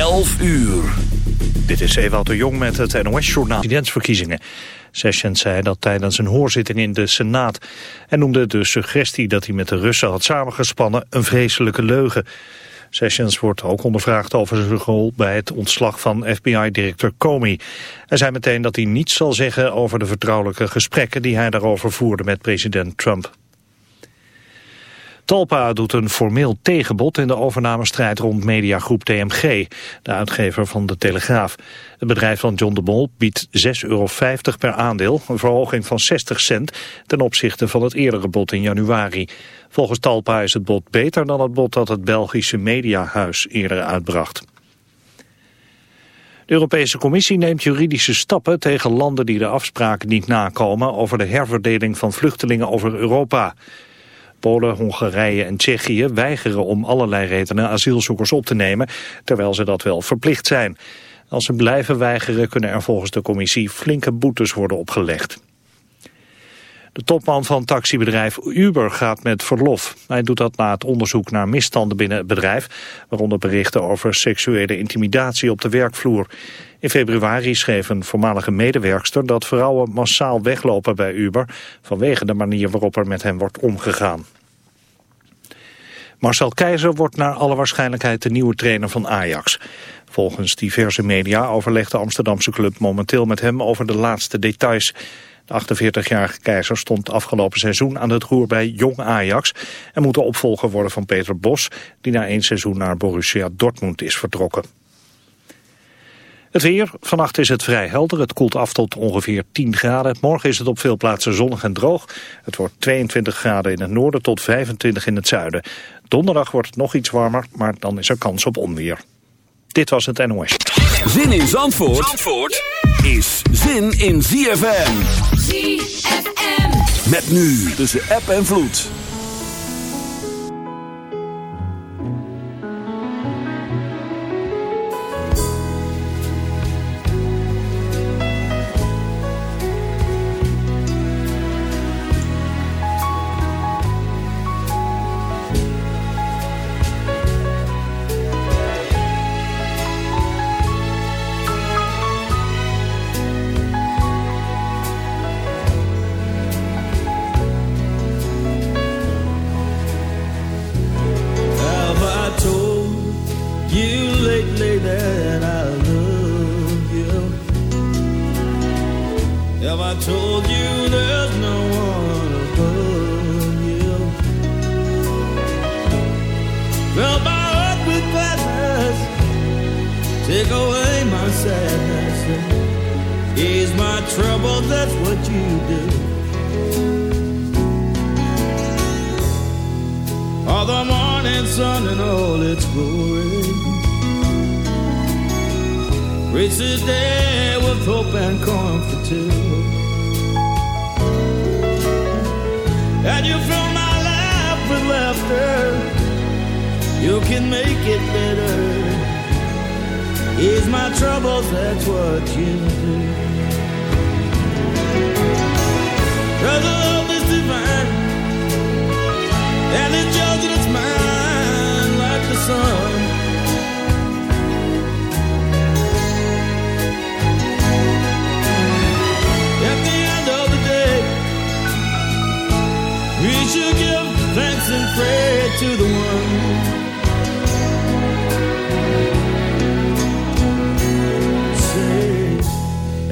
11 uur. Dit is Ewout de Jong met het NOS-journaal. Presidentsverkiezingen. Sessions zei dat tijdens een hoorzitting in de Senaat... en noemde de suggestie dat hij met de Russen had samengespannen... een vreselijke leugen. Sessions wordt ook ondervraagd over zijn rol bij het ontslag van FBI-directeur Comey. Hij zei meteen dat hij niets zal zeggen over de vertrouwelijke gesprekken... die hij daarover voerde met president Trump. Talpa doet een formeel tegenbod in de overnamestrijd rond mediagroep TMG, de uitgever van De Telegraaf. Het bedrijf van John de Mol biedt 6,50 euro per aandeel, een verhoging van 60 cent ten opzichte van het eerdere bod in januari. Volgens Talpa is het bod beter dan het bod dat het Belgische Mediahuis eerder uitbracht. De Europese Commissie neemt juridische stappen tegen landen die de afspraken niet nakomen over de herverdeling van vluchtelingen over Europa. Polen, Hongarije en Tsjechië weigeren om allerlei redenen asielzoekers op te nemen, terwijl ze dat wel verplicht zijn. Als ze blijven weigeren kunnen er volgens de commissie flinke boetes worden opgelegd. De topman van taxibedrijf Uber gaat met verlof. Hij doet dat na het onderzoek naar misstanden binnen het bedrijf, waaronder berichten over seksuele intimidatie op de werkvloer. In februari schreef een voormalige medewerkster dat vrouwen massaal weglopen bij Uber vanwege de manier waarop er met hen wordt omgegaan. Marcel Keizer wordt naar alle waarschijnlijkheid de nieuwe trainer van Ajax. Volgens diverse media overlegt de Amsterdamse club momenteel met hem over de laatste details. De 48-jarige keizer stond afgelopen seizoen aan het roer bij Jong Ajax... en moet de opvolger worden van Peter Bos, die na één seizoen naar Borussia Dortmund is vertrokken. Het weer. Vannacht is het vrij helder. Het koelt af tot ongeveer 10 graden. Morgen is het op veel plaatsen zonnig en droog. Het wordt 22 graden in het noorden tot 25 in het zuiden. Donderdag wordt het nog iets warmer, maar dan is er kans op onweer. Dit was het NOS. Zin in Zandvoort, Zandvoort is zin in ZFM. ZFM. Met nu tussen app en vloed.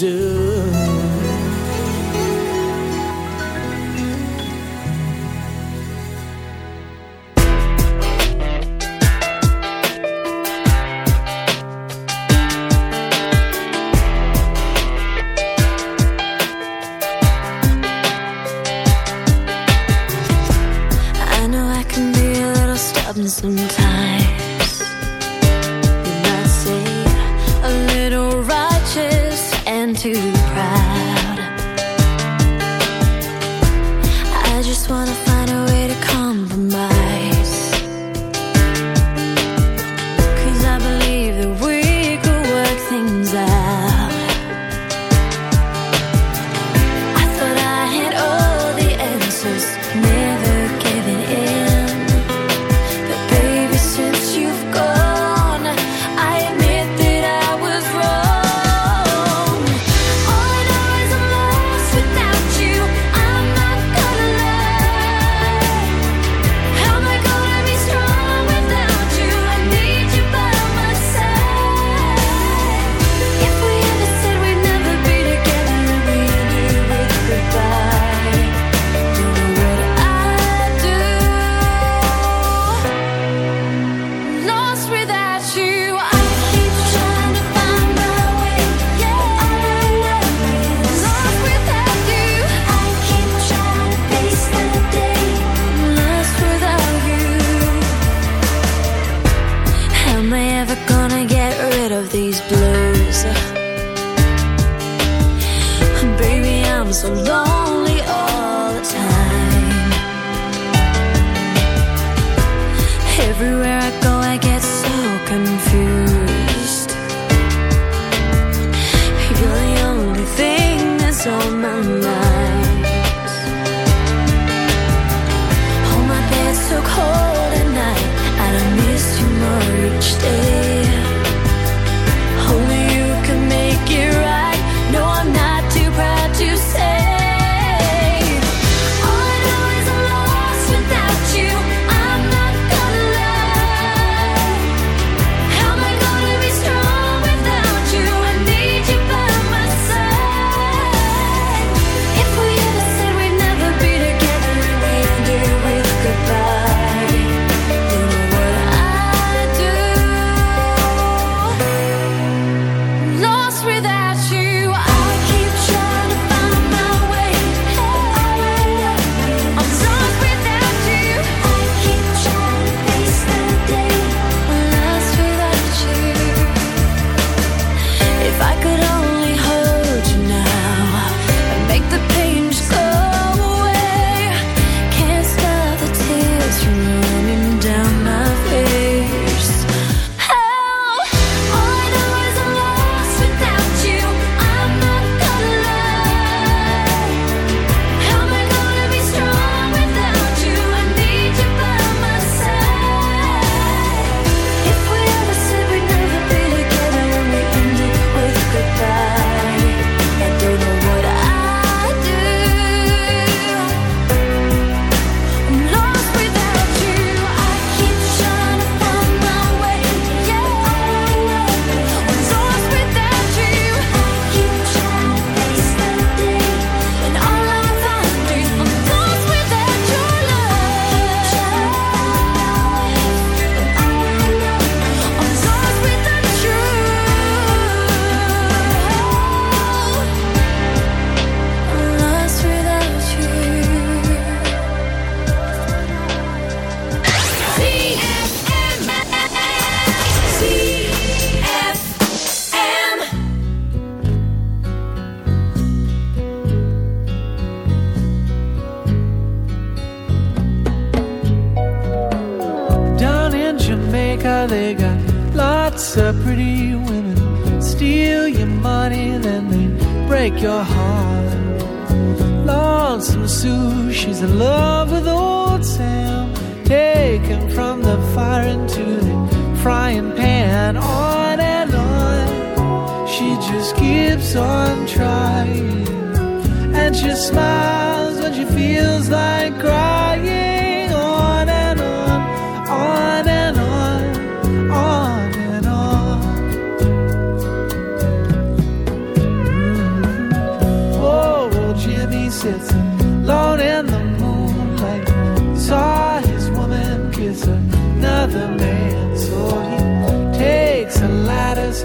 do.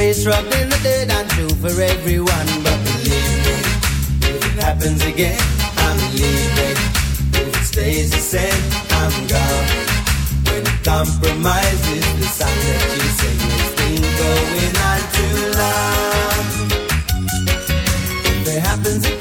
Face rubbed in the dirt, I'm true for everyone. But believe me, if it happens again, I'm leaving. If it stays the same, I'm gone. When compromise is the song that you sing, it's been going on too long. If it happens again,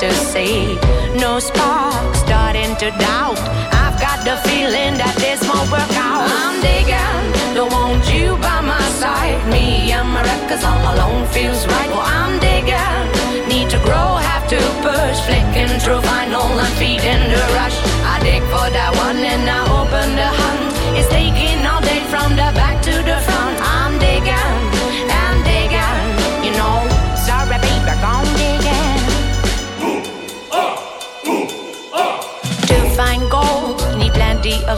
to see. No spark, starting to doubt. I've got the feeling that this won't work out. I'm digging, don't want you by my side. Me and my records all alone feels right. Well, I'm digging, need to grow, have to push. Flicking through vinyl and feeding the rush.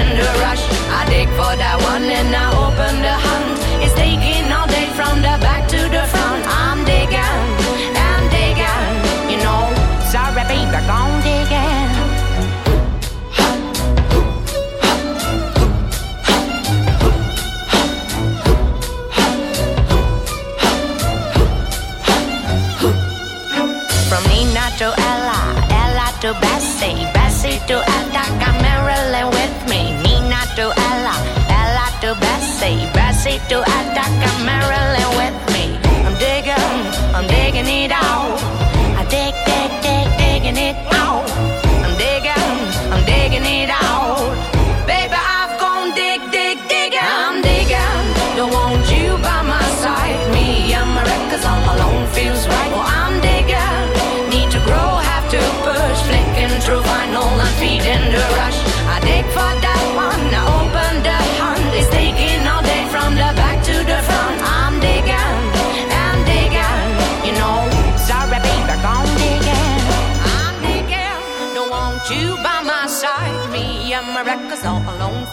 in the rush. I dig for that one and I hope. say to it.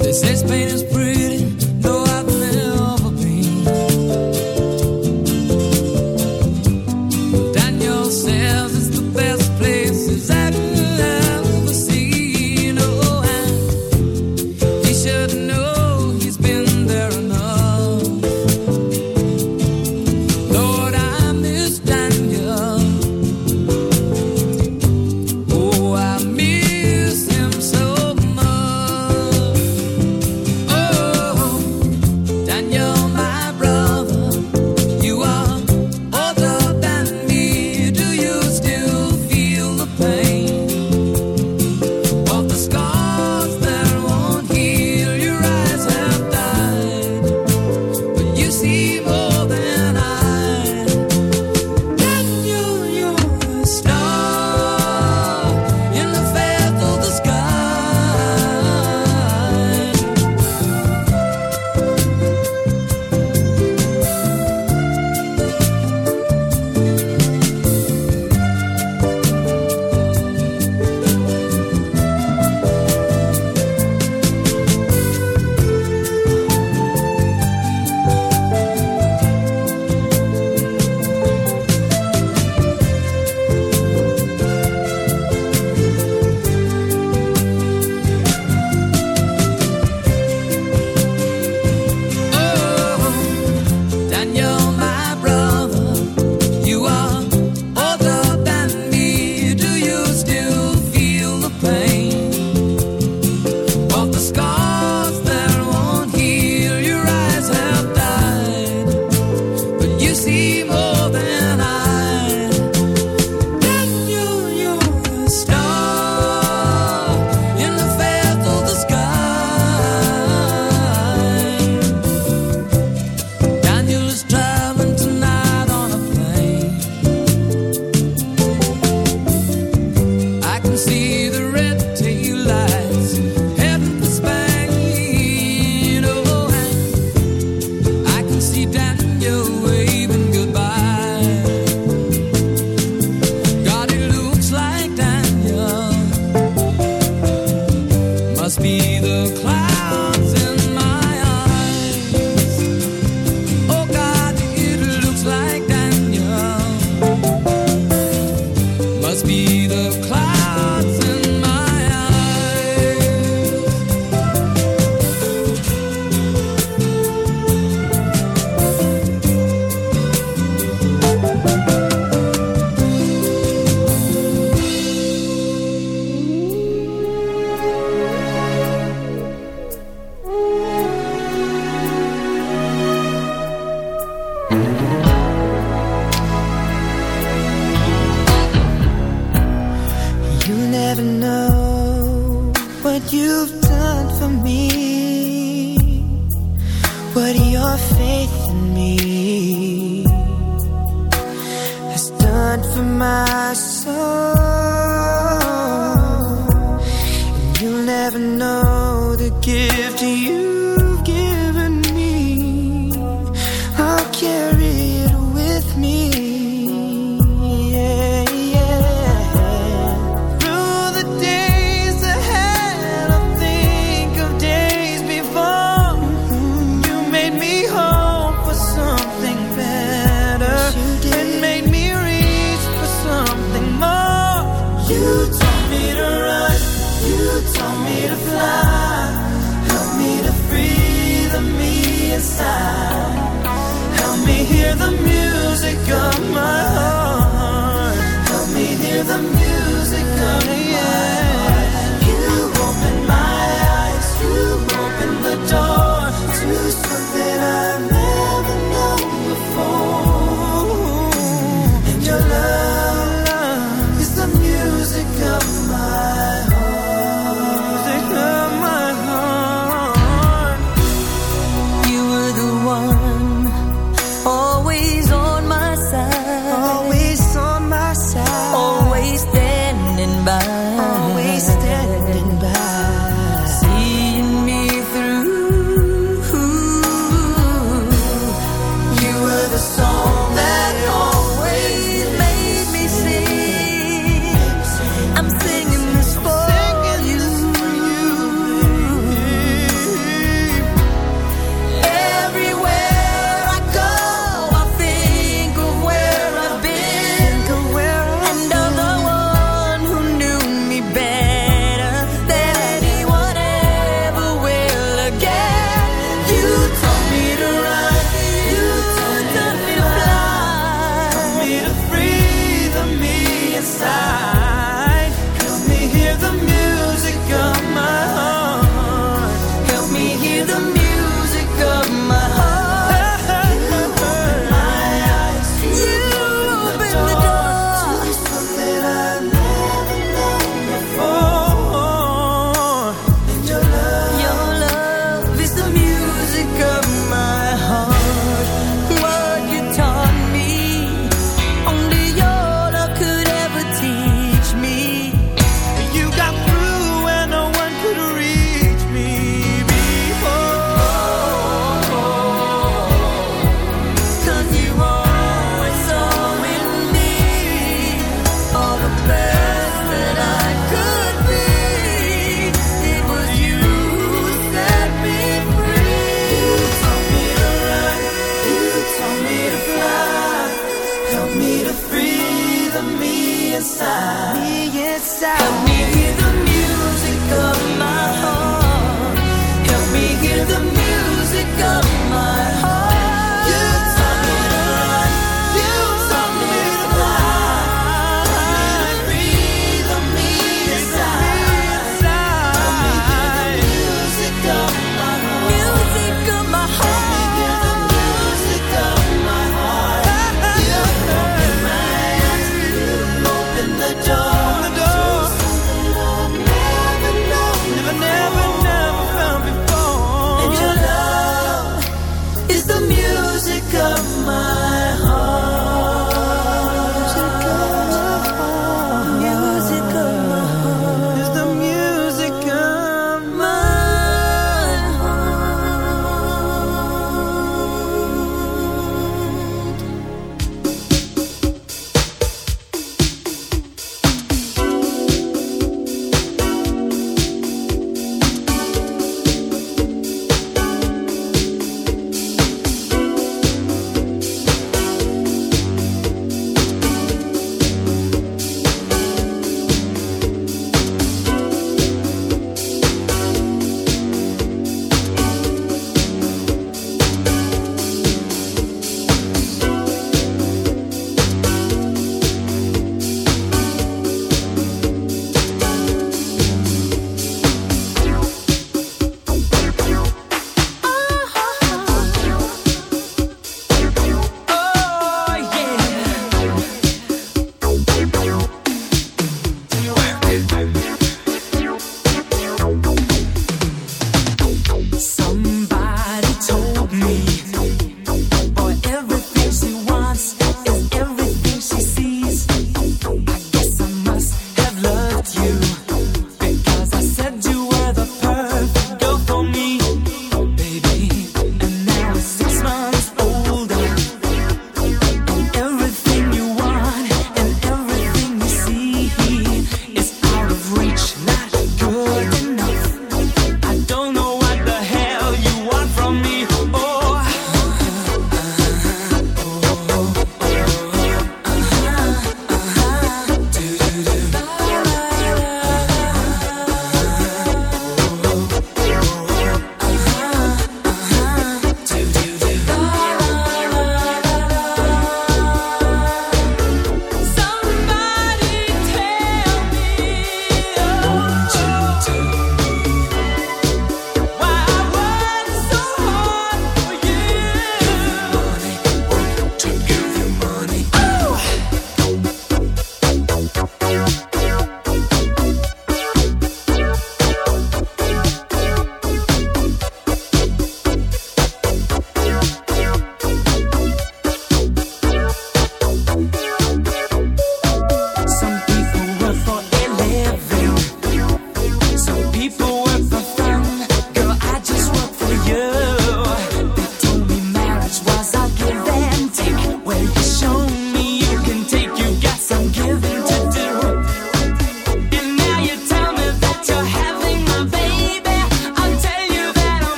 This is Spain is pretty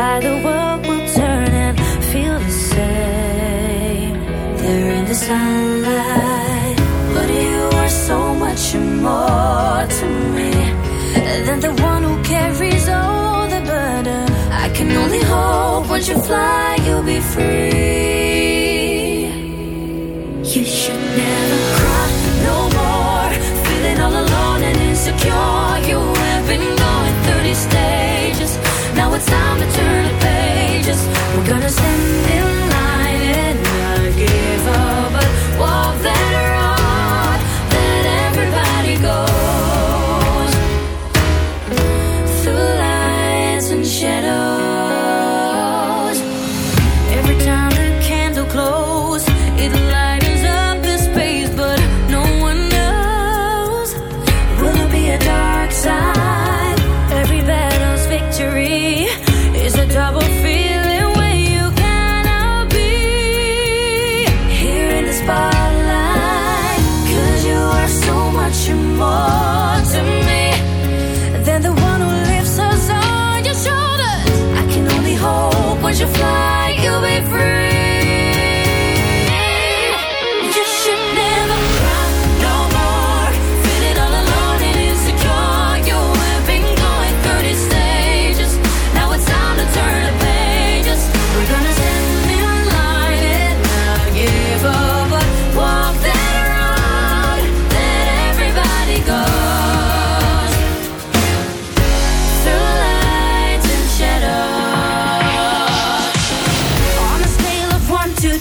tide the world will turn and feel the same. In the sunlight. But you are so much more to me Than the one who carries all the burden. I can only hope when you fly you'll be free. You should never cry no more. Feeling all alone and insecure. You have 30 days we're gonna stand in line and not give up. But walk better?